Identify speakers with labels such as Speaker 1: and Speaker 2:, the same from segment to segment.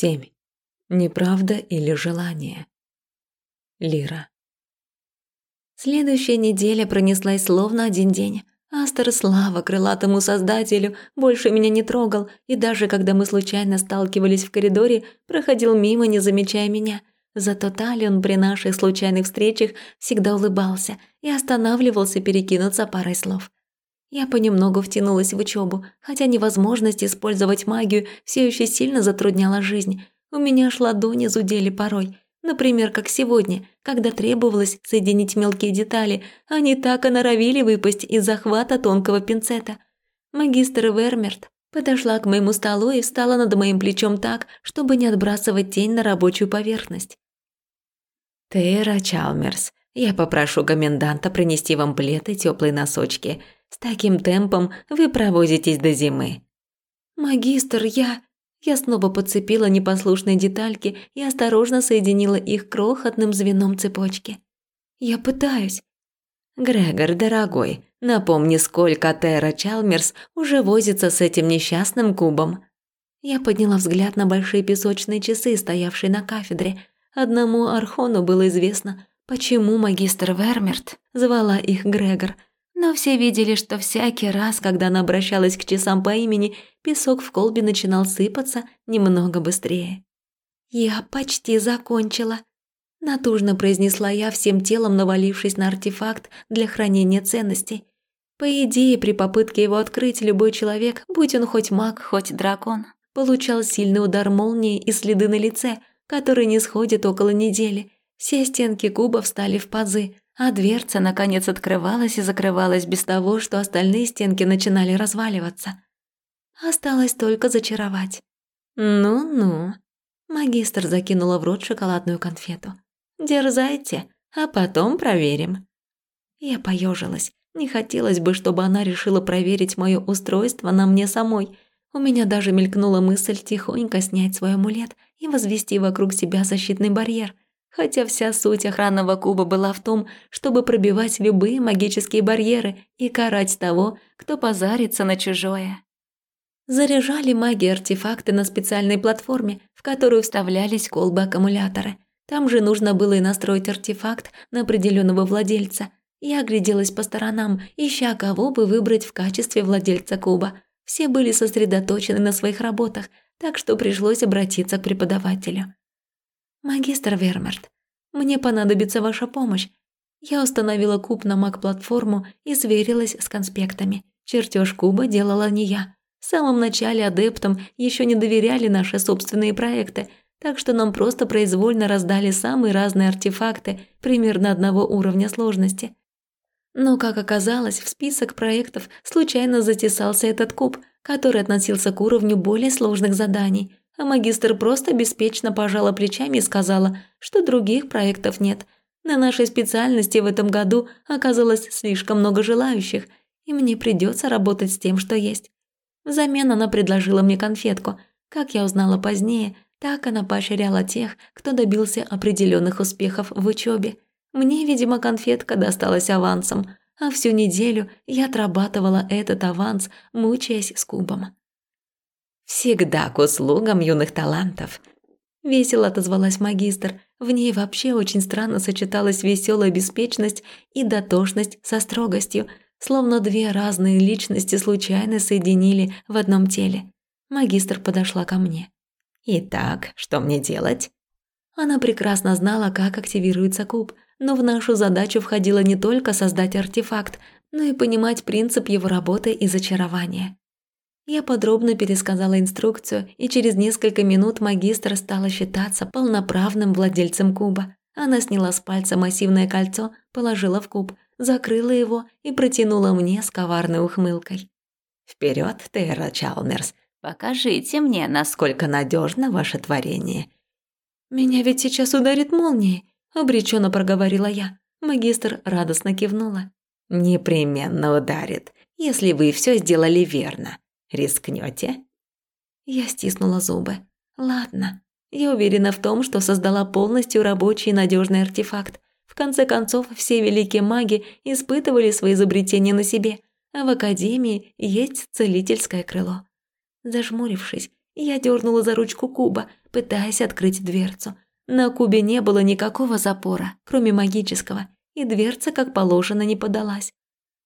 Speaker 1: 7. Неправда или желание? Лира.
Speaker 2: Следующая неделя пронеслась словно один день. Астер, слава крылатому создателю, больше меня не трогал, и даже когда мы случайно сталкивались в коридоре, проходил мимо, не замечая меня. Зато Талион при наших случайных встречах всегда улыбался и останавливался перекинуться парой слов. Я понемногу втянулась в учебу, хотя невозможность использовать магию все еще сильно затрудняла жизнь. У меня аж ладони зудели порой. Например, как сегодня, когда требовалось соединить мелкие детали, они так и норовили выпасть из захвата тонкого пинцета. Магистр Вермерт подошла к моему столу и встала над моим плечом так, чтобы не отбрасывать тень на рабочую поверхность.
Speaker 1: «Тейра Чалмерс, я попрошу коменданта принести вам плед и теплые носочки. С таким темпом вы провозитесь до зимы».
Speaker 2: «Магистр, я...» Я снова подцепила непослушные детальки и осторожно соединила их крохотным звеном цепочки. «Я пытаюсь».
Speaker 1: «Грегор, дорогой, напомни, сколько Тера Чалмерс уже возится с этим несчастным кубом».
Speaker 2: Я подняла взгляд на большие песочные часы, стоявшие на кафедре. Одному Архону было известно, почему магистр Вермерт звала их Грегор – но все видели, что всякий раз, когда она обращалась к часам по имени, песок в колбе начинал сыпаться немного быстрее. «Я почти закончила», – натужно произнесла я, всем телом навалившись на артефакт для хранения ценностей. По идее, при попытке его открыть, любой человек, будь он хоть маг, хоть дракон, получал сильный удар молнии и следы на лице, которые не сходят около недели. Все стенки куба встали в пазы – а дверца, наконец, открывалась и закрывалась без того, что остальные стенки начинали разваливаться. Осталось только зачаровать. «Ну-ну», – магистр закинула в рот шоколадную конфету. «Дерзайте, а потом проверим». Я поежилась. Не хотелось бы, чтобы она решила проверить мое устройство на мне самой. У меня даже мелькнула мысль тихонько снять свой амулет и возвести вокруг себя защитный барьер – хотя вся суть охранного куба была в том, чтобы пробивать любые магические барьеры и карать того, кто позарится на чужое. Заряжали маги артефакты на специальной платформе, в которую вставлялись колбы-аккумуляторы. Там же нужно было и настроить артефакт на определенного владельца. Я огляделась по сторонам, ища кого бы выбрать в качестве владельца куба. Все были сосредоточены на своих работах, так что пришлось обратиться к преподавателю. «Магистр Вермерт, мне понадобится ваша помощь. Я установила куб на маг-платформу и сверилась с конспектами. Чертеж куба делала не я. В самом начале адептам еще не доверяли наши собственные проекты, так что нам просто произвольно раздали самые разные артефакты примерно одного уровня сложности. Но, как оказалось, в список проектов случайно затесался этот куб, который относился к уровню более сложных заданий, а магистр просто беспечно пожала плечами и сказала, что других проектов нет. На нашей специальности в этом году оказалось слишком много желающих, и мне придется работать с тем, что есть. Взамен она предложила мне конфетку. Как я узнала позднее, так она поощряла тех, кто добился определенных успехов в учебе. Мне, видимо, конфетка досталась авансом, а всю неделю я отрабатывала этот аванс, мучаясь с кубом.
Speaker 1: «Всегда к услугам юных талантов», – весело отозвалась магистр. В ней вообще очень странно сочеталась веселая беспечность и дотошность со строгостью, словно две разные личности случайно соединили в одном теле. Магистр подошла ко мне. «Итак, что мне делать?» Она прекрасно знала, как активируется куб, но в нашу задачу входило не только создать артефакт, но и понимать принцип его работы и зачарования. Я подробно пересказала инструкцию, и через несколько минут магистр стала считаться полноправным владельцем куба. Она сняла с пальца массивное кольцо, положила в куб, закрыла его и протянула мне с коварной ухмылкой. «Вперед, Терра Чалмерс, покажите мне, насколько надежно ваше творение».
Speaker 2: «Меня ведь сейчас ударит молнией», – обреченно проговорила я. Магистр радостно кивнула.
Speaker 1: «Непременно ударит, если вы все сделали верно. Рискнете?
Speaker 2: Я стиснула зубы. Ладно. Я уверена в том, что создала полностью рабочий и надежный артефакт. В конце концов, все великие маги испытывали свои изобретения на себе, а в академии есть целительское крыло. Зажмурившись, Я дернула за ручку куба, пытаясь открыть дверцу. На кубе не было никакого запора, кроме магического, и дверца, как положено, не подалась.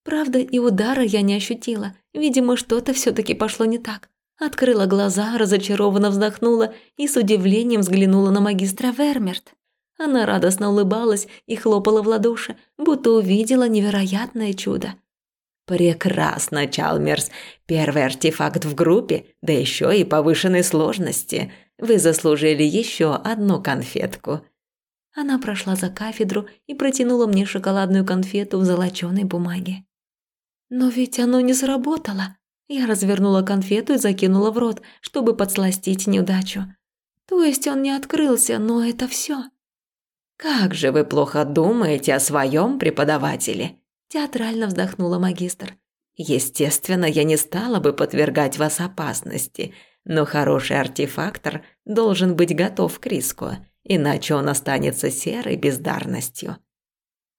Speaker 2: Правда, и удара я не ощутила. Видимо, что-то все таки пошло не так. Открыла глаза, разочарованно вздохнула и с удивлением взглянула на магистра Вермерт. Она радостно улыбалась и хлопала в ладоши, будто увидела невероятное чудо.
Speaker 1: «Прекрасно, Чалмерс. Первый артефакт в группе, да еще и повышенной сложности. Вы заслужили еще одну конфетку».
Speaker 2: Она прошла за кафедру и протянула мне шоколадную конфету в золоченой бумаге. «Но ведь оно не сработало». Я развернула конфету и закинула в рот, чтобы подсластить неудачу. То есть он не открылся, но это все.
Speaker 1: «Как же вы плохо думаете о своем преподавателе?» Театрально вздохнула магистр. «Естественно, я не стала бы подвергать вас опасности, но хороший артефактор должен быть готов к риску, иначе он останется серой бездарностью».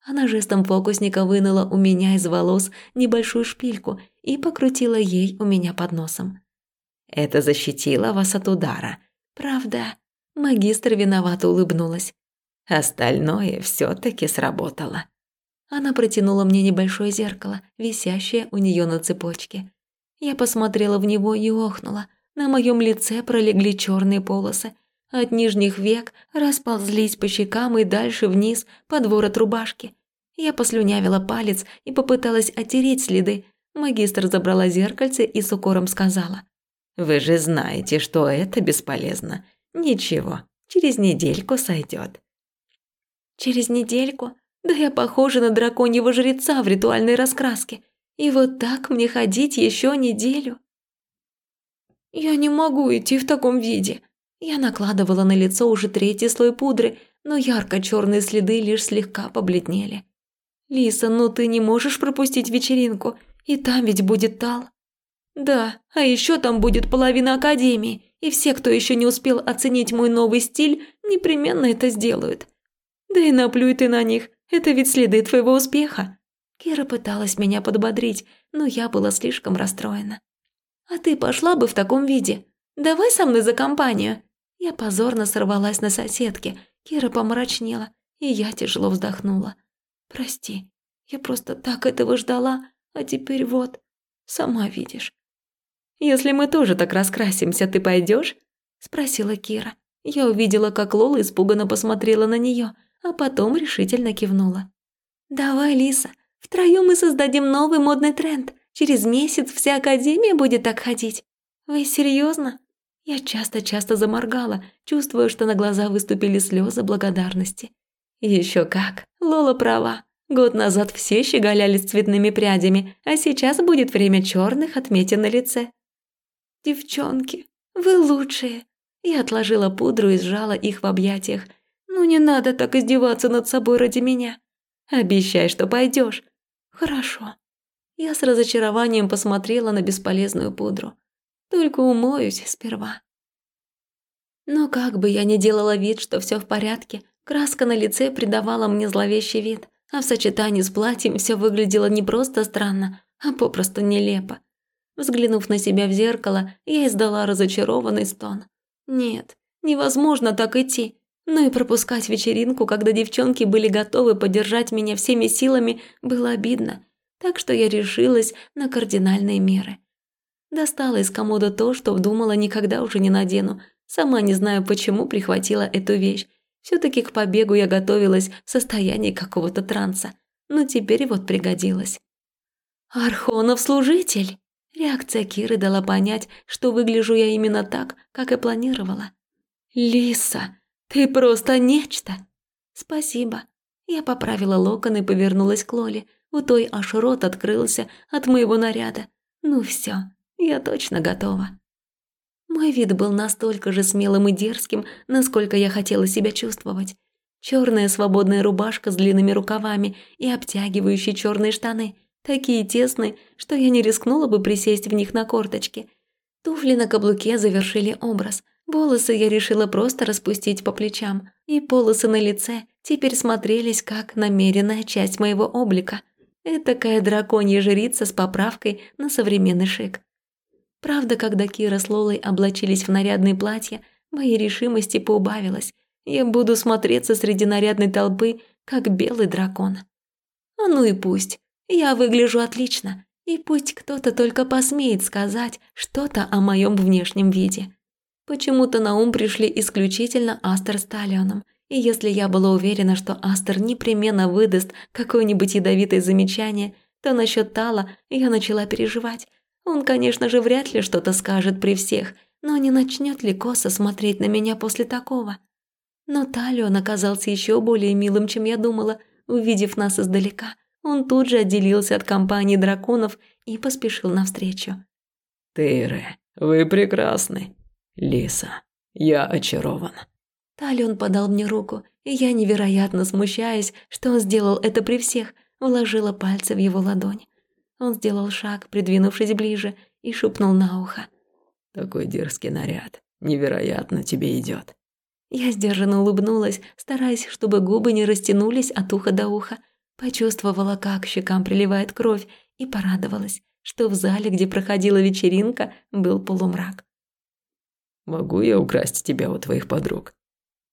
Speaker 2: Она жестом фокусника вынула у меня из волос небольшую шпильку и покрутила ей у меня под носом.
Speaker 1: «Это защитило вас от удара.
Speaker 2: Правда?» Магистр виновато улыбнулась.
Speaker 1: Остальное все таки сработало.
Speaker 2: Она протянула мне небольшое зеркало, висящее у нее на цепочке. Я посмотрела в него и охнула. На моем лице пролегли черные полосы. От нижних век расползлись по щекам и дальше вниз под ворот рубашки. Я послюнявила палец и попыталась оттереть следы. Магистр забрала зеркальце и с укором сказала.
Speaker 1: «Вы же знаете, что это бесполезно. Ничего, через недельку сойдет.
Speaker 2: «Через недельку? Да я похожа на драконьего жреца в ритуальной раскраске. И вот так мне ходить еще неделю?» «Я не могу идти в таком виде», я накладывала на лицо уже третий слой пудры, но ярко-черные следы лишь слегка побледнели. «Лиса, ну ты не можешь пропустить вечеринку, и там ведь будет Тал». «Да, а еще там будет половина Академии, и все, кто еще не успел оценить мой новый стиль, непременно это сделают. Да и наплюй ты на них, это ведь следы твоего успеха». Кира пыталась меня подбодрить, но я была слишком расстроена. «А ты пошла бы в таком виде? Давай со мной за компанию. Я позорно сорвалась на соседке, Кира помрачнела, и я тяжело вздохнула. «Прости, я просто так этого ждала, а теперь вот, сама видишь». «Если мы тоже так раскрасимся, ты пойдешь? спросила Кира. Я увидела, как Лола испуганно посмотрела на нее, а потом решительно кивнула. «Давай, Лиса, втроем мы создадим новый модный тренд. Через месяц вся Академия будет так ходить. Вы серьезно? Я часто-часто заморгала, чувствуя, что на глаза выступили слезы благодарности. Еще как, Лола права. Год назад все щеголяли с цветными прядями, а сейчас будет время черных отметин на лице. «Девчонки, вы лучшие!» Я отложила пудру и сжала их в объятиях. «Ну не надо так издеваться над собой ради меня. Обещай, что пойдешь. «Хорошо». Я с разочарованием посмотрела на бесполезную пудру. Только умоюсь сперва. Но как бы я ни делала вид, что все в порядке, краска на лице придавала мне зловещий вид, а в сочетании с платьем все выглядело не просто странно, а попросту нелепо. Взглянув на себя в зеркало, я издала разочарованный стон. Нет, невозможно так идти. Но и пропускать вечеринку, когда девчонки были готовы поддержать меня всеми силами, было обидно. Так что я решилась на кардинальные меры. Достала из комода то, что вдумала никогда уже не надену. Сама не знаю, почему прихватила эту вещь. все таки к побегу я готовилась в состоянии какого-то транса. Но теперь вот пригодилась. «Архонов служитель!» Реакция Киры дала понять, что выгляжу я именно так, как и планировала. «Лиса, ты просто нечто!» «Спасибо». Я поправила локон и повернулась к Лоле. У той аж рот открылся от моего наряда. «Ну все, я точно готова. Мой вид был настолько же смелым и дерзким, насколько я хотела себя чувствовать. Черная свободная рубашка с длинными рукавами и обтягивающие черные штаны, такие тесные, что я не рискнула бы присесть в них на корточки. Туфли на каблуке завершили образ. Волосы я решила просто распустить по плечам, и полосы на лице теперь смотрелись как намеренная часть моего облика. Этакая драконья жрица с поправкой на современный шик. Правда, когда Кира с Лолой облачились в нарядные платья, моей решимости поубавилось. Я буду смотреться среди нарядной толпы, как белый дракон. А ну и пусть. Я выгляжу отлично. И пусть кто-то только посмеет сказать что-то о моем внешнем виде. Почему-то на ум пришли исключительно Астер с Талионом. И если я была уверена, что Астер непременно выдаст какое-нибудь ядовитое замечание, то насчет Тала я начала переживать. Он, конечно же, вряд ли что-то скажет при всех, но не начнет ли косо смотреть на меня после такого? Но Талион оказался еще более милым, чем я думала, увидев нас издалека. Он тут же отделился от компании драконов и поспешил навстречу.
Speaker 3: «Тейре, вы прекрасны. Лиса, я очарован».
Speaker 2: Талион подал мне руку, и я, невероятно смущаясь, что он сделал это при всех, вложила пальцы в его ладонь. Он сделал шаг, придвинувшись ближе, и шепнул на ухо.
Speaker 3: «Такой дерзкий наряд. Невероятно тебе идет.
Speaker 2: Я сдержанно улыбнулась, стараясь, чтобы губы не растянулись от уха до уха. Почувствовала, как щекам приливает кровь, и порадовалась, что в зале, где проходила вечеринка, был полумрак.
Speaker 3: «Могу я украсть тебя у твоих подруг?»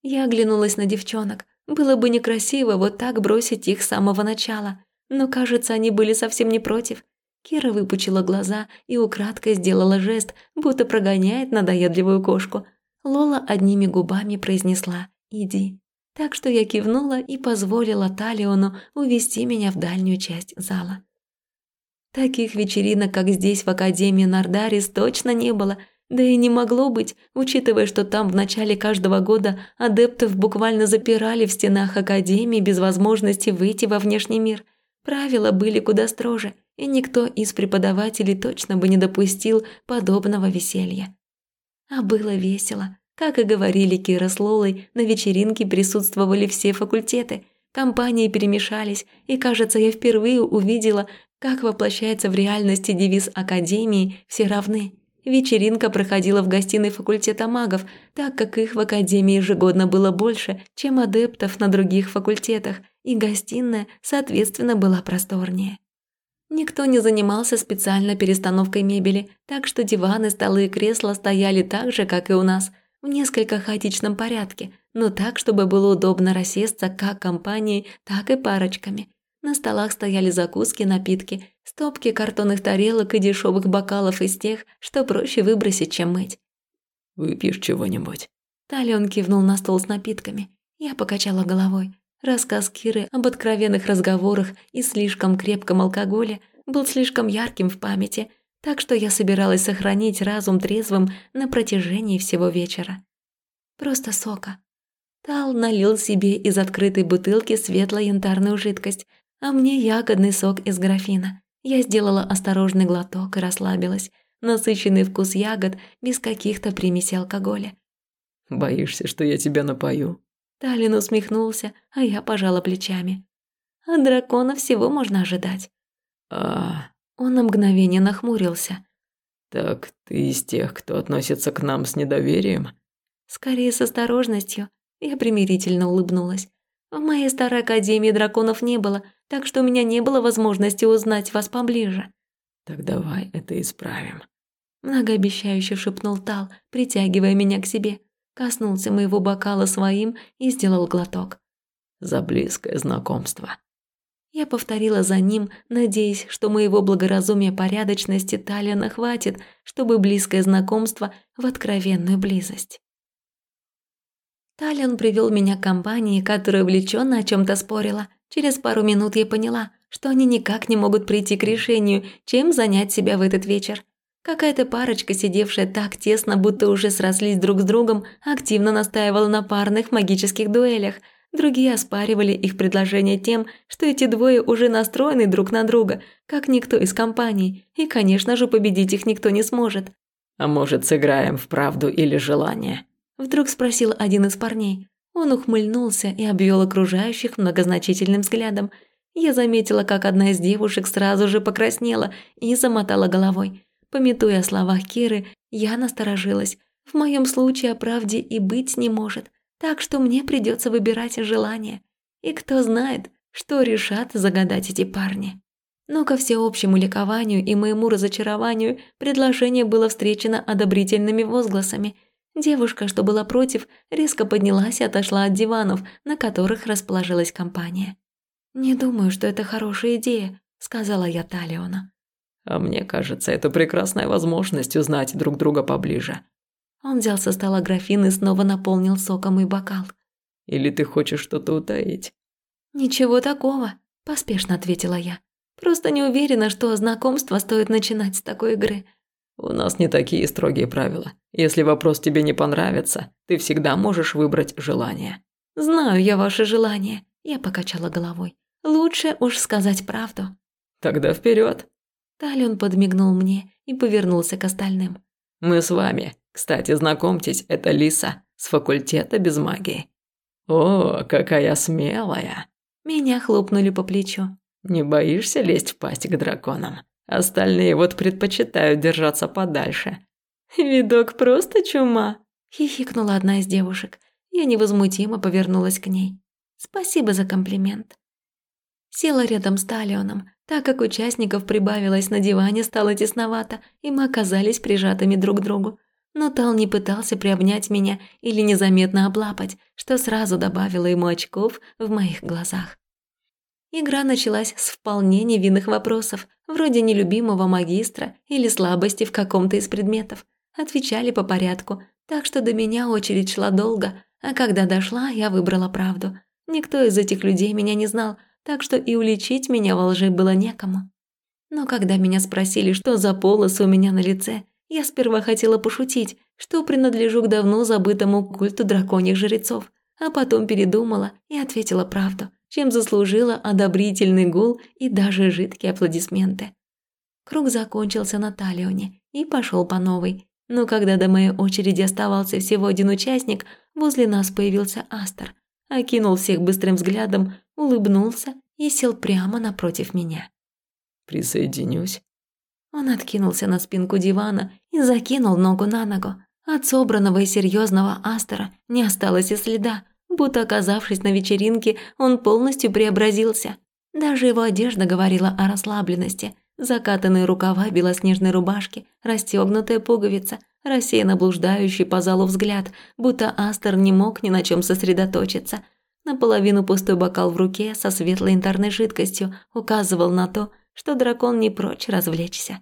Speaker 2: Я оглянулась на девчонок. Было бы некрасиво вот так бросить их с самого начала. Но, кажется, они были совсем не против. Кира выпучила глаза и украдкой сделала жест, будто прогоняет надоедливую кошку. Лола одними губами произнесла «Иди». Так что я кивнула и позволила Талиону увести меня в дальнюю часть зала. Таких вечеринок, как здесь в Академии Нардарис, точно не было – да и не могло быть, учитывая, что там в начале каждого года адептов буквально запирали в стенах Академии без возможности выйти во внешний мир. Правила были куда строже, и никто из преподавателей точно бы не допустил подобного веселья. А было весело. Как и говорили Кира с Лолой, на вечеринке присутствовали все факультеты. Компании перемешались, и, кажется, я впервые увидела, как воплощается в реальности девиз Академии «Все равны». Вечеринка проходила в гостиной факультета магов, так как их в академии ежегодно было больше, чем адептов на других факультетах, и гостиная, соответственно, была просторнее. Никто не занимался специально перестановкой мебели, так что диваны, столы и кресла стояли так же, как и у нас, в несколько хаотичном порядке, но так, чтобы было удобно рассесться как компанией, так и парочками – на столах стояли закуски, напитки, стопки картонных тарелок и дешевых бокалов из тех, что проще выбросить, чем мыть.
Speaker 3: «Выпьешь чего-нибудь?»
Speaker 2: Талион кивнул на стол с напитками. Я покачала головой. Рассказ Киры об откровенных разговорах и слишком крепком алкоголе был слишком ярким в памяти, так что я собиралась сохранить разум трезвым на протяжении всего вечера. Просто сока. Тал налил себе из открытой бутылки светло-янтарную жидкость – а мне ягодный сок из графина. Я сделала осторожный глоток и расслабилась. Насыщенный вкус ягод без каких-то примесей алкоголя.
Speaker 3: «Боишься, что я тебя напою?»
Speaker 2: Талин усмехнулся, а я пожала плечами. «От дракона всего можно ожидать».
Speaker 3: «А...»
Speaker 2: Он на мгновение нахмурился.
Speaker 3: «Так ты из тех, кто относится к нам с недоверием?»
Speaker 2: «Скорее с осторожностью». Я примирительно улыбнулась. В моей старой академии драконов не было, так что у меня не было возможности узнать вас поближе».
Speaker 3: «Так давай это исправим», –
Speaker 2: многообещающе шепнул Тал, притягивая меня к себе. Коснулся моего бокала своим и сделал глоток.
Speaker 3: «За близкое знакомство».
Speaker 2: Я повторила за ним, надеясь, что моего благоразумия порядочности Талиана хватит, чтобы близкое знакомство в откровенную близость. Талиан привел меня к компании, которая увлеченно о чем то спорила – Через пару минут я поняла, что они никак не могут прийти к решению, чем занять себя в этот вечер. Какая-то парочка, сидевшая так тесно, будто уже срослись друг с другом, активно настаивала на парных магических дуэлях. Другие оспаривали их предложение тем, что эти двое уже настроены друг на друга, как никто из компаний, и, конечно же, победить их никто не сможет.
Speaker 3: «А может, сыграем в правду или желание?»
Speaker 2: Вдруг спросил один из парней. Он ухмыльнулся и обвел окружающих многозначительным взглядом. Я заметила, как одна из девушек сразу же покраснела и замотала головой. Пометуя о словах Киры, я насторожилась. В моем случае о правде и быть не может, так что мне придется выбирать желание. И кто знает, что решат загадать эти парни. Но ко всеобщему ликованию и моему разочарованию предложение было встречено одобрительными возгласами. Девушка, что была против, резко поднялась и отошла от диванов, на которых расположилась компания. «Не думаю, что это хорошая идея», – сказала я Талиона.
Speaker 3: «А мне кажется, это прекрасная возможность узнать друг друга поближе».
Speaker 2: Он взял со стола графин и снова наполнил соком и бокал.
Speaker 3: «Или ты хочешь что-то утаить?»
Speaker 2: «Ничего такого», – поспешно ответила я. «Просто не уверена, что знакомство стоит начинать с такой игры».
Speaker 3: «У нас не такие строгие правила. Если вопрос тебе не понравится, ты всегда можешь выбрать желание».
Speaker 2: «Знаю я ваше желание», – я покачала головой. Лучше уж сказать правду.
Speaker 3: Тогда вперед.
Speaker 2: Талион подмигнул мне и повернулся к остальным.
Speaker 3: Мы с вами. Кстати, знакомьтесь, это Лиса с факультета без магии. О, какая смелая.
Speaker 2: Меня хлопнули по плечу.
Speaker 3: Не боишься лезть в пасть к драконам? Остальные вот предпочитают держаться подальше.
Speaker 2: Видок просто чума, хихикнула одна из девушек. Я невозмутимо повернулась к ней. Спасибо за комплимент. Села рядом с Талионом, так как участников прибавилось на диване, стало тесновато, и мы оказались прижатыми друг к другу. Но Тал не пытался приобнять меня или незаметно облапать, что сразу добавило ему очков в моих глазах. Игра началась с вполне невинных вопросов, вроде нелюбимого магистра или слабости в каком-то из предметов. Отвечали по порядку, так что до меня очередь шла долго, а когда дошла, я выбрала правду. Никто из этих людей меня не знал – так что и уличить меня во лжи было некому. Но когда меня спросили, что за полосы у меня на лице, я сперва хотела пошутить, что принадлежу к давно забытому культу драконьих жрецов, а потом передумала и ответила правду, чем заслужила одобрительный гул и даже жидкие аплодисменты. Круг закончился на Талионе и пошел по новой, но когда до моей очереди оставался всего один участник, возле нас появился Астер, окинул всех быстрым взглядом, улыбнулся и сел прямо напротив меня.
Speaker 3: «Присоединюсь».
Speaker 2: Он откинулся на спинку дивана и закинул ногу на ногу. От собранного и серьезного Астера не осталось и следа, будто оказавшись на вечеринке, он полностью преобразился. Даже его одежда говорила о расслабленности. Закатанные рукава белоснежной рубашки, расстегнутая пуговица, рассеянно блуждающий по залу взгляд, будто Астер не мог ни на чем сосредоточиться – Наполовину пустой бокал в руке со светлой янтарной жидкостью указывал на то, что дракон не прочь развлечься.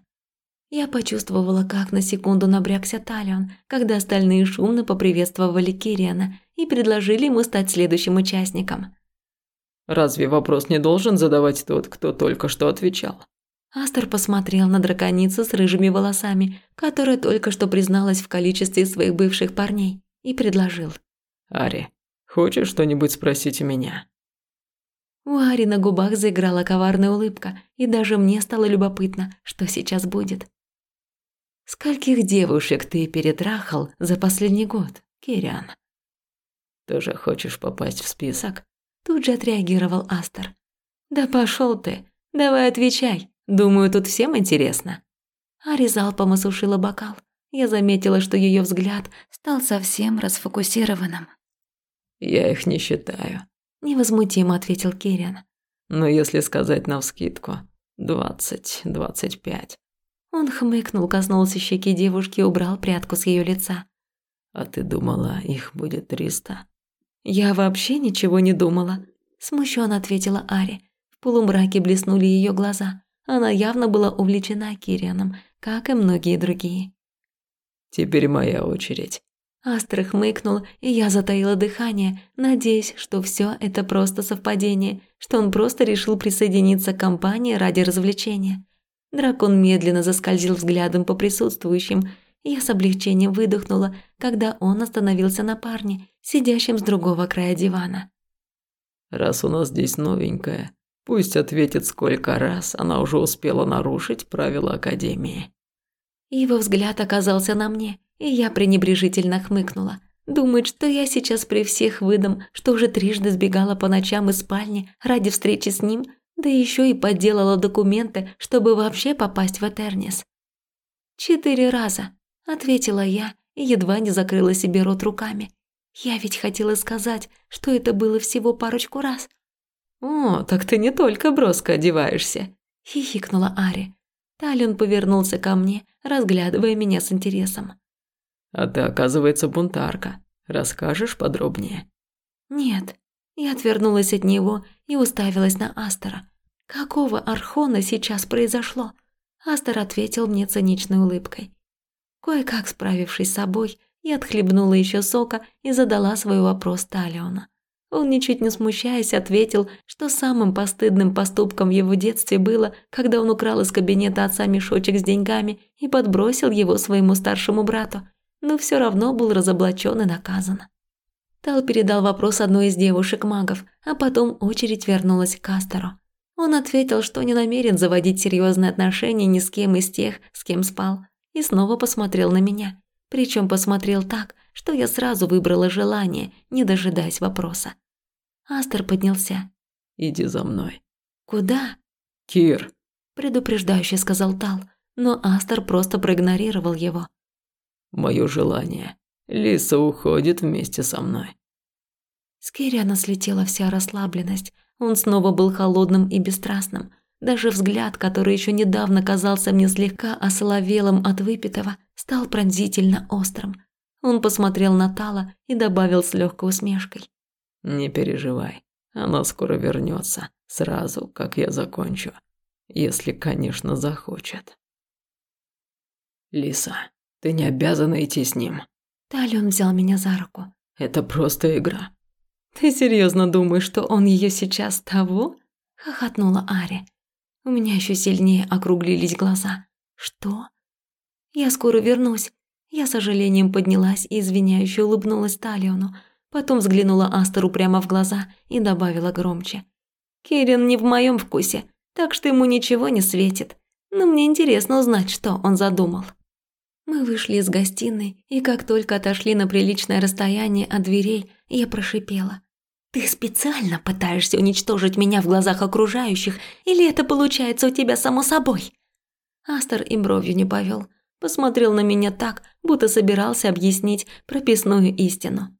Speaker 2: Я почувствовала, как на секунду набрякся Талион, когда остальные шумно поприветствовали Кириана и предложили ему стать следующим участником.
Speaker 3: «Разве вопрос не должен задавать тот, кто только что отвечал?»
Speaker 2: Астер посмотрел на драконицу с рыжими волосами, которая только что призналась в количестве своих бывших парней, и предложил.
Speaker 3: «Ари, Хочешь что-нибудь спросить у меня?»
Speaker 2: У Ари на губах заиграла коварная улыбка, и даже мне стало любопытно, что сейчас будет. «Скольких девушек ты перетрахал за последний год, Кириан?»
Speaker 3: «Тоже хочешь попасть в список?»
Speaker 2: Тут же отреагировал Астер. «Да пошел ты, давай отвечай, думаю, тут всем интересно». Ари залпом осушила бокал. Я заметила, что ее взгляд стал совсем расфокусированным.
Speaker 3: «Я их не считаю», –
Speaker 2: невозмутимо ответил Кириан.
Speaker 3: «Но если сказать навскидку, двадцать, двадцать пять».
Speaker 2: Он хмыкнул, коснулся щеки девушки и убрал прядку с ее лица.
Speaker 3: «А ты думала, их будет триста?»
Speaker 2: «Я вообще ничего не думала», – смущенно ответила Ари. В полумраке блеснули ее глаза. Она явно была увлечена Кирианом, как и многие другие.
Speaker 3: «Теперь моя очередь»,
Speaker 2: Астра хмыкнул, и я затаила дыхание, надеясь, что все это просто совпадение, что он просто решил присоединиться к компании ради развлечения. Дракон медленно заскользил взглядом по присутствующим, я с облегчением выдохнула, когда он остановился на парне, сидящем с другого края дивана.
Speaker 3: «Раз у нас здесь новенькая, пусть ответит, сколько раз она уже успела нарушить правила Академии».
Speaker 2: Его взгляд оказался на мне – и я пренебрежительно хмыкнула. Думает, что я сейчас при всех выдам, что уже трижды сбегала по ночам из спальни ради встречи с ним, да еще и подделала документы, чтобы вообще попасть в Этернис. «Четыре раза», – ответила я и едва не закрыла себе рот руками. Я ведь хотела сказать, что это было всего парочку раз.
Speaker 3: «О, так ты не только броско одеваешься», ––
Speaker 2: хихикнула Ари. Талион повернулся ко мне, разглядывая меня с интересом.
Speaker 3: «А ты, оказывается, бунтарка. Расскажешь подробнее?»
Speaker 2: «Нет». Я отвернулась от него и уставилась на Астера. «Какого архона сейчас произошло?» Астер ответил мне циничной улыбкой. Кое-как справившись с собой, я отхлебнула еще сока и задала свой вопрос Талиону. Он, ничуть не смущаясь, ответил, что самым постыдным поступком в его детстве было, когда он украл из кабинета отца мешочек с деньгами и подбросил его своему старшему брату, но все равно был разоблачен и наказан. Тал передал вопрос одной из девушек-магов, а потом очередь вернулась к Кастеру. Он ответил, что не намерен заводить серьезные отношения ни с кем из тех, с кем спал, и снова посмотрел на меня. Причем посмотрел так, что я сразу выбрала желание, не дожидаясь вопроса. Астер поднялся.
Speaker 3: «Иди за мной».
Speaker 2: «Куда?»
Speaker 3: «Кир», –
Speaker 2: предупреждающе сказал Тал, но Астер просто проигнорировал его.
Speaker 3: «Мое желание. Лиса уходит вместе со мной».
Speaker 2: С Кириана слетела вся расслабленность. Он снова был холодным и бесстрастным. Даже взгляд, который еще недавно казался мне слегка осоловелым от выпитого, стал пронзительно острым. Он посмотрел на Тала и добавил с легкой усмешкой.
Speaker 3: «Не переживай, она скоро вернется, сразу, как я закончу. Если, конечно, захочет». «Лиса, ты не обязана идти с ним».
Speaker 2: Талион взял меня за руку.
Speaker 3: «Это просто игра».
Speaker 2: «Ты серьезно думаешь, что он ее сейчас того?» – хохотнула Ари. У меня еще сильнее округлились глаза. «Что?» «Я скоро вернусь. Я с сожалением поднялась и извиняюще улыбнулась Талиону, потом взглянула Астеру прямо в глаза и добавила громче. «Кирин не в моем вкусе, так что ему ничего не светит, но мне интересно узнать, что он задумал». Мы вышли из гостиной, и как только отошли на приличное расстояние от дверей, я прошипела. «Ты специально пытаешься уничтожить меня в глазах окружающих, или это получается у тебя само собой?» Астер и бровью не повел, Посмотрел на меня так, будто собирался объяснить прописную истину.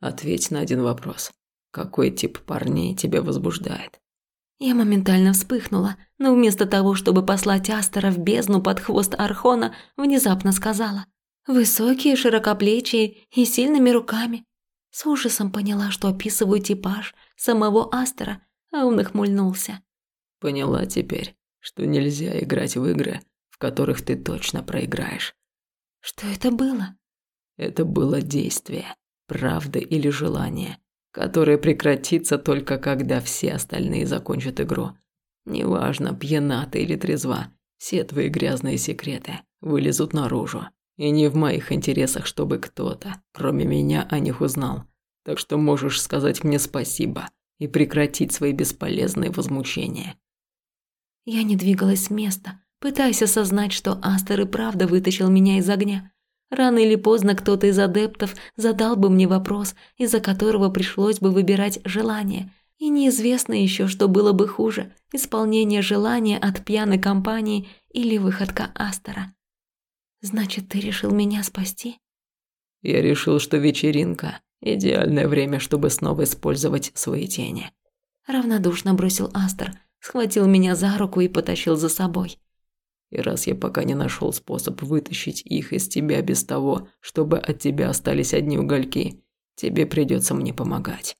Speaker 3: Ответь на один вопрос. Какой тип парней тебя возбуждает?
Speaker 2: Я моментально вспыхнула, но вместо того, чтобы послать Астера в бездну под хвост Архона, внезапно сказала. Высокие, широкоплечие и сильными руками. С ужасом поняла, что описываю типаж самого Астера, а он охмыльнулся.
Speaker 3: Поняла теперь, что нельзя играть в игры, в которых ты точно проиграешь.
Speaker 2: Что это было?
Speaker 3: Это было действие, правда или желание, которое прекратится только когда все остальные закончат игру. Неважно, пьяна ты или трезва, все твои грязные секреты вылезут наружу. И не в моих интересах, чтобы кто-то, кроме меня, о них узнал. Так что можешь сказать мне спасибо и прекратить свои бесполезные возмущения.
Speaker 2: Я не двигалась с места, пытаясь осознать, что Астер и правда вытащил меня из огня. Рано или поздно кто-то из адептов задал бы мне вопрос, из-за которого пришлось бы выбирать желание. И неизвестно еще, что было бы хуже – исполнение желания от пьяной компании или выходка Астера. «Значит, ты решил меня спасти?»
Speaker 3: «Я решил, что вечеринка – идеальное время, чтобы снова использовать свои тени».
Speaker 2: Равнодушно бросил Астер, схватил меня за руку и потащил за собой.
Speaker 3: И раз я пока не нашел способ вытащить их из тебя без того, чтобы от тебя остались одни угольки, тебе придется мне помогать».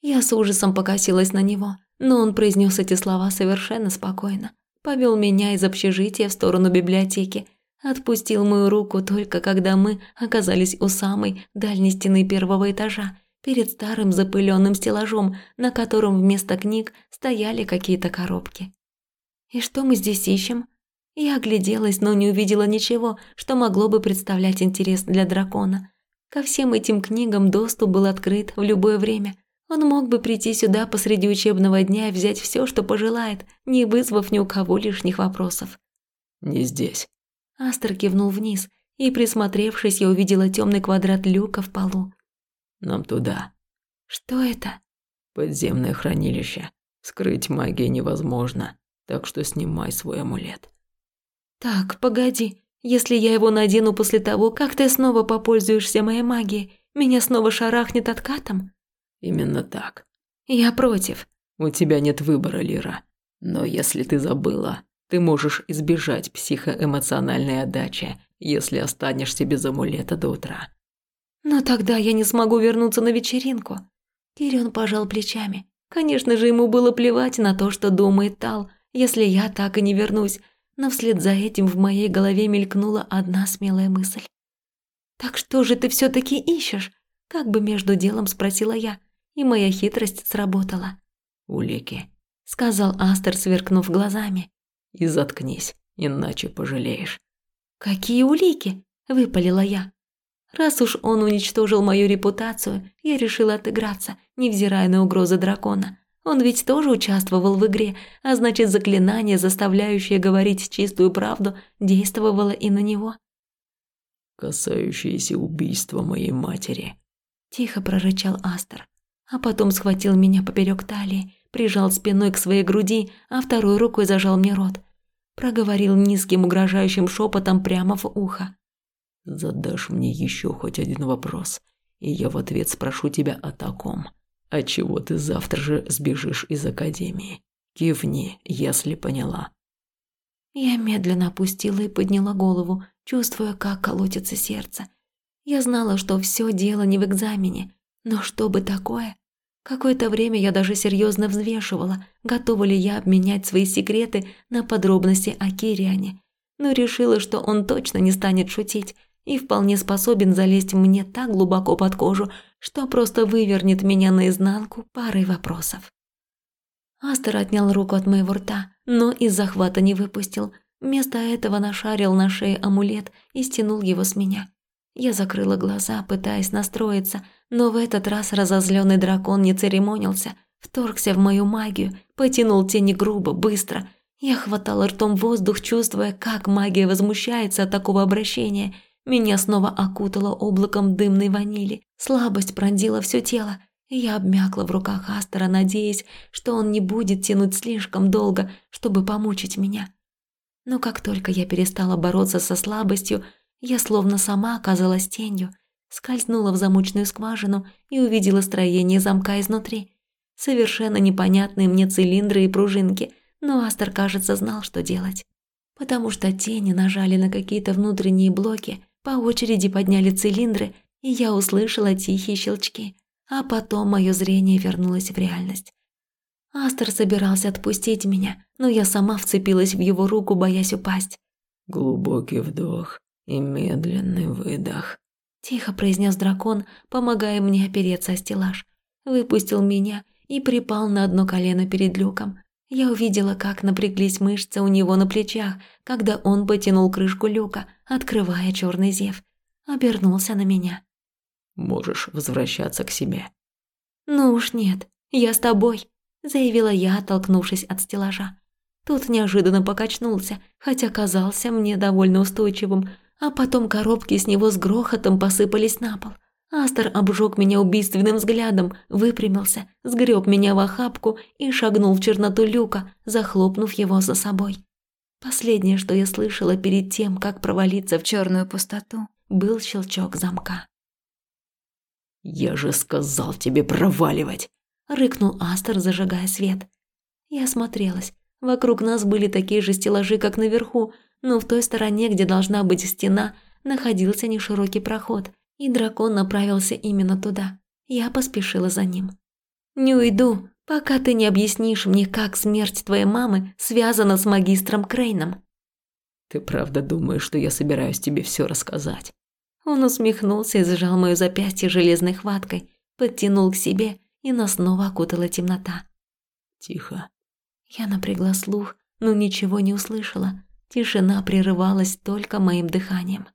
Speaker 2: Я с ужасом покосилась на него, но он произнес эти слова совершенно спокойно. Повел меня из общежития в сторону библиотеки, отпустил мою руку только когда мы оказались у самой дальней стены первого этажа, перед старым запыленным стеллажом, на котором вместо книг стояли какие-то коробки. «И что мы здесь ищем?» Я огляделась, но не увидела ничего, что могло бы представлять интерес для дракона. Ко всем этим книгам доступ был открыт в любое время. Он мог бы прийти сюда посреди учебного дня и взять все, что пожелает, не вызвав ни у кого лишних вопросов.
Speaker 3: «Не здесь».
Speaker 2: Астер кивнул вниз, и, присмотревшись, я увидела темный квадрат люка в полу.
Speaker 3: «Нам туда».
Speaker 2: «Что это?»
Speaker 3: «Подземное хранилище. Скрыть магией невозможно, так что снимай свой амулет».
Speaker 2: «Так, погоди. Если я его надену после того, как ты снова попользуешься моей магией, меня снова шарахнет откатом?»
Speaker 3: «Именно так».
Speaker 2: «Я против».
Speaker 3: «У тебя нет выбора, Лира. Но если ты забыла, ты можешь избежать психоэмоциональной отдачи, если останешься без амулета до утра.
Speaker 2: Но тогда я не смогу вернуться на вечеринку. Кирион пожал плечами. Конечно же, ему было плевать на то, что думает Тал, если я так и не вернусь, но вслед за этим в моей голове мелькнула одна смелая мысль. «Так что же ты все таки ищешь?» Как бы между делом спросила я, и моя хитрость сработала.
Speaker 3: «Улики», —
Speaker 2: сказал Астер, сверкнув глазами.
Speaker 3: «И заткнись, иначе пожалеешь».
Speaker 2: «Какие улики?» – выпалила я. Раз уж он уничтожил мою репутацию, я решила отыграться, невзирая на угрозы дракона. Он ведь тоже участвовал в игре, а значит заклинание, заставляющее говорить чистую правду, действовало и на него.
Speaker 3: «Касающееся убийства моей матери», –
Speaker 2: тихо прорычал Астер, а потом схватил меня поперек талии, прижал спиной к своей груди, а второй рукой зажал мне рот. Проговорил низким угрожающим шепотом прямо в ухо.
Speaker 3: Задашь мне еще хоть один вопрос, и я в ответ спрошу тебя о таком. А чего ты завтра же сбежишь из академии? Кивни, если поняла.
Speaker 2: Я медленно опустила и подняла голову, чувствуя, как колотится сердце. Я знала, что все дело не в экзамене, но что бы такое? Какое-то время я даже серьезно взвешивала, готова ли я обменять свои секреты на подробности о Кириане, но решила, что он точно не станет шутить, и вполне способен залезть мне так глубоко под кожу, что просто вывернет меня наизнанку парой вопросов. Астер отнял руку от моего рта, но из захвата не выпустил. Вместо этого нашарил на шее амулет и стянул его с меня. Я закрыла глаза, пытаясь настроиться, но в этот раз разозленный дракон не церемонился, вторгся в мою магию, потянул тени грубо, быстро. Я хватала ртом воздух, чувствуя, как магия возмущается от такого обращения – меня снова окутало облаком дымной ванили. Слабость пронзила все тело, я обмякла в руках Астера, надеясь, что он не будет тянуть слишком долго, чтобы помучить меня. Но как только я перестала бороться со слабостью, я словно сама оказалась тенью, скользнула в замочную скважину и увидела строение замка изнутри. Совершенно непонятные мне цилиндры и пружинки, но Астер, кажется, знал, что делать. Потому что тени нажали на какие-то внутренние блоки, по очереди подняли цилиндры, и я услышала тихие щелчки, а потом мое зрение вернулось в реальность. Астер собирался отпустить меня, но я сама вцепилась в его руку, боясь упасть.
Speaker 3: «Глубокий вдох и медленный выдох», –
Speaker 2: тихо произнес дракон, помогая мне опереться о стеллаж. Выпустил меня и припал на одно колено перед люком. Я увидела, как напряглись мышцы у него на плечах, когда он потянул крышку люка, открывая черный зев. Обернулся на меня.
Speaker 3: «Можешь возвращаться к себе».
Speaker 2: «Ну уж нет, я с тобой», – заявила я, оттолкнувшись от стеллажа. Тут неожиданно покачнулся, хотя казался мне довольно устойчивым, а потом коробки с него с грохотом посыпались на пол. Астер обжег меня убийственным взглядом, выпрямился, сгреб меня в охапку и шагнул в черноту люка, захлопнув его за собой. Последнее, что я слышала перед тем, как провалиться в черную пустоту, был щелчок замка.
Speaker 3: «Я же сказал тебе проваливать!»
Speaker 2: – рыкнул Астер, зажигая свет. Я осмотрелась. Вокруг нас были такие же стеллажи, как наверху, но в той стороне, где должна быть стена, находился неширокий проход – и дракон направился именно туда. Я поспешила за ним. «Не уйду, пока ты не объяснишь мне, как смерть твоей мамы связана с магистром Крейном».
Speaker 3: «Ты правда думаешь, что я собираюсь тебе все рассказать?»
Speaker 2: Он усмехнулся и сжал моё запястье железной хваткой, подтянул к себе, и нас снова окутала темнота.
Speaker 3: «Тихо».
Speaker 2: Я напрягла слух, но ничего не услышала. Тишина прерывалась только моим дыханием.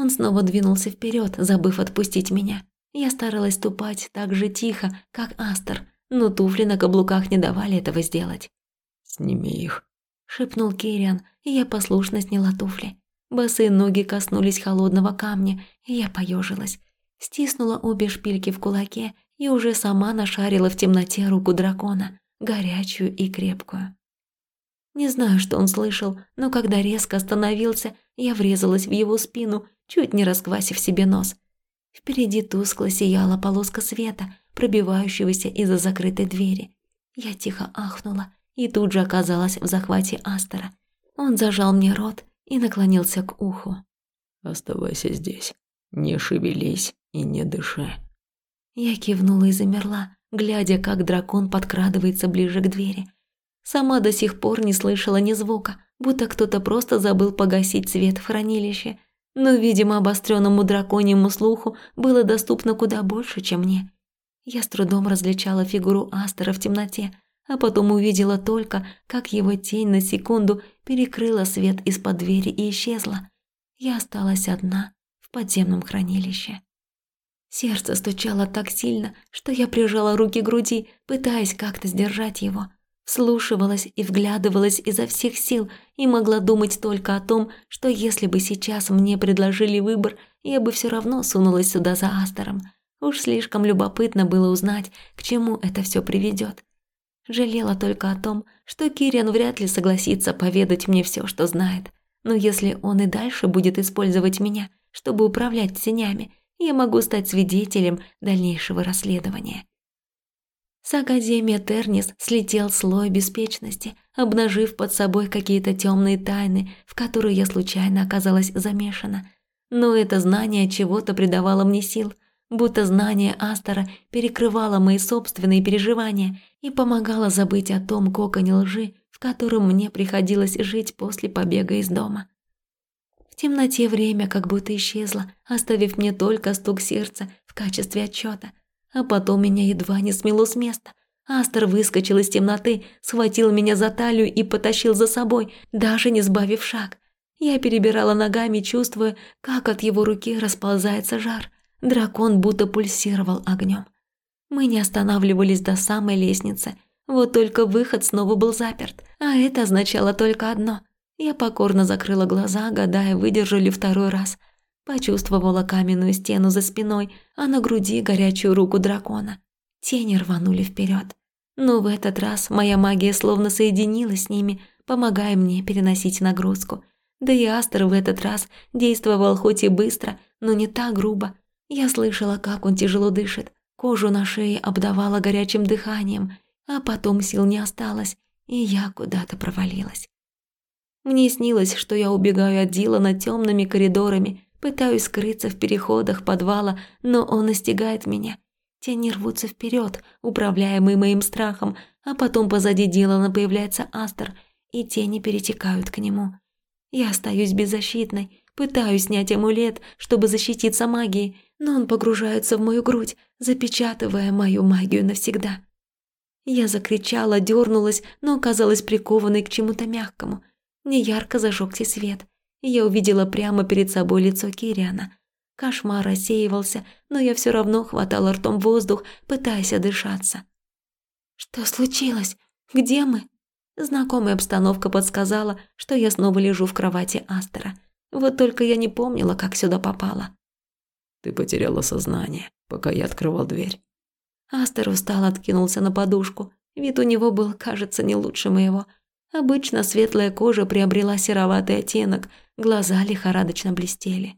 Speaker 2: Он снова двинулся вперед, забыв отпустить меня. Я старалась ступать так же тихо, как Астер, но туфли на каблуках не давали этого сделать.
Speaker 3: «Сними их», –
Speaker 2: шепнул Кириан, и я послушно сняла туфли. Босые ноги коснулись холодного камня, и я поежилась. Стиснула обе шпильки в кулаке и уже сама нашарила в темноте руку дракона, горячую и крепкую. Не знаю, что он слышал, но когда резко остановился, я врезалась в его спину чуть не расквасив себе нос. Впереди тускло сияла полоска света, пробивающегося из-за закрытой двери. Я тихо ахнула и тут же оказалась в захвате Астера. Он зажал мне рот и наклонился к уху.
Speaker 3: «Оставайся здесь, не шевелись и не дыши».
Speaker 2: Я кивнула и замерла, глядя, как дракон подкрадывается ближе к двери. Сама до сих пор не слышала ни звука, будто кто-то просто забыл погасить свет в хранилище. Но, видимо, обостренному драконьему слуху было доступно куда больше, чем мне. Я с трудом различала фигуру Астера в темноте, а потом увидела только, как его тень на секунду перекрыла свет из-под двери и исчезла. Я осталась одна в подземном хранилище. Сердце стучало так сильно, что я прижала руки к груди, пытаясь как-то сдержать его. Слушивалась и вглядывалась изо всех сил и могла думать только о том, что если бы сейчас мне предложили выбор, я бы все равно сунулась сюда за Астером. Уж слишком любопытно было узнать, к чему это все приведет. Жалела только о том, что Кириан вряд ли согласится поведать мне все, что знает. Но если он и дальше будет использовать меня, чтобы управлять тенями, я могу стать свидетелем дальнейшего расследования. С Академии Тернис слетел слой беспечности, обнажив под собой какие-то темные тайны, в которые я случайно оказалась замешана. Но это знание чего-то придавало мне сил, будто знание Астора перекрывало мои собственные переживания и помогало забыть о том коконе лжи, в котором мне приходилось жить после побега из дома темноте время как будто исчезло, оставив мне только стук сердца в качестве отчета. А потом меня едва не смело с места. Астер выскочил из темноты, схватил меня за талию и потащил за собой, даже не сбавив шаг. Я перебирала ногами, чувствуя, как от его руки расползается жар. Дракон будто пульсировал огнем. Мы не останавливались до самой лестницы. Вот только выход снова был заперт, а это означало только одно. Я покорно закрыла глаза, гадая, выдержу ли второй раз. Почувствовала каменную стену за спиной, а на груди горячую руку дракона. Тени рванули вперед. Но в этот раз моя магия словно соединилась с ними, помогая мне переносить нагрузку. Да и Астер в этот раз действовал хоть и быстро, но не так грубо. Я слышала, как он тяжело дышит. Кожу на шее обдавала горячим дыханием, а потом сил не осталось, и я куда-то провалилась. Мне снилось, что я убегаю от Дилана темными коридорами, пытаюсь скрыться в переходах подвала, но он настигает меня. Тени рвутся вперед, управляемые моим страхом, а потом позади Дилана появляется Астер, и тени перетекают к нему. Я остаюсь беззащитной, пытаюсь снять амулет, чтобы защититься магией, но он погружается в мою грудь, запечатывая мою магию навсегда. Я закричала, дернулась, но оказалась прикованной к чему-то мягкому – неярко зажегся свет, и я увидела прямо перед собой лицо Кириана. Кошмар рассеивался, но я все равно хватала ртом воздух, пытаясь отдышаться. «Что случилось? Где мы?» Знакомая обстановка подсказала, что я снова лежу в кровати Астера. Вот только я не помнила, как сюда попала.
Speaker 3: «Ты потеряла сознание, пока я открывал дверь».
Speaker 2: Астер устал откинулся на подушку. Вид у него был, кажется, не лучше моего – Обычно светлая кожа приобрела сероватый оттенок, глаза лихорадочно блестели.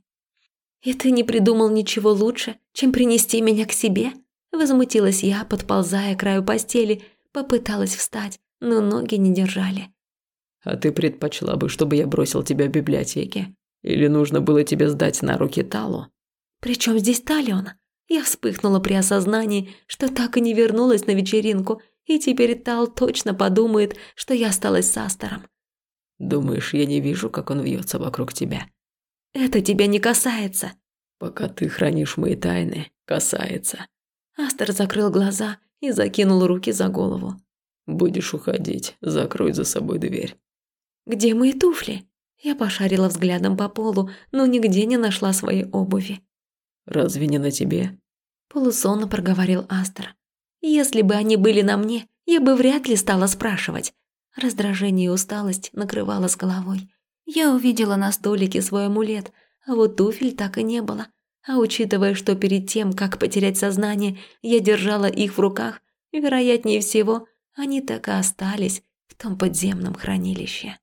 Speaker 2: «И ты не придумал ничего лучше, чем принести меня к себе?» Возмутилась я, подползая к краю постели, попыталась встать, но ноги не держали.
Speaker 3: «А ты предпочла бы, чтобы я бросил тебя в библиотеке? Или нужно было тебе сдать на руки Талу?»
Speaker 2: «При чем здесь Талион?» Я вспыхнула при осознании, что так и не вернулась на вечеринку и теперь Тал точно подумает, что я осталась с Астером.
Speaker 3: Думаешь, я не вижу, как он вьется вокруг тебя?
Speaker 2: Это тебя не касается.
Speaker 3: Пока ты хранишь мои тайны, касается.
Speaker 2: Астер закрыл глаза и закинул руки за голову.
Speaker 3: Будешь уходить, закрой за собой дверь.
Speaker 2: Где мои туфли? Я пошарила взглядом по полу, но нигде не нашла своей обуви.
Speaker 3: Разве не на тебе?
Speaker 2: Полусонно проговорил Астер. Если бы они были на мне, я бы вряд ли стала спрашивать. Раздражение и усталость накрывало с головой. Я увидела на столике свой амулет, а вот туфель так и не было. А учитывая, что перед тем, как потерять сознание, я держала их в руках, вероятнее всего, они так и остались в том подземном хранилище.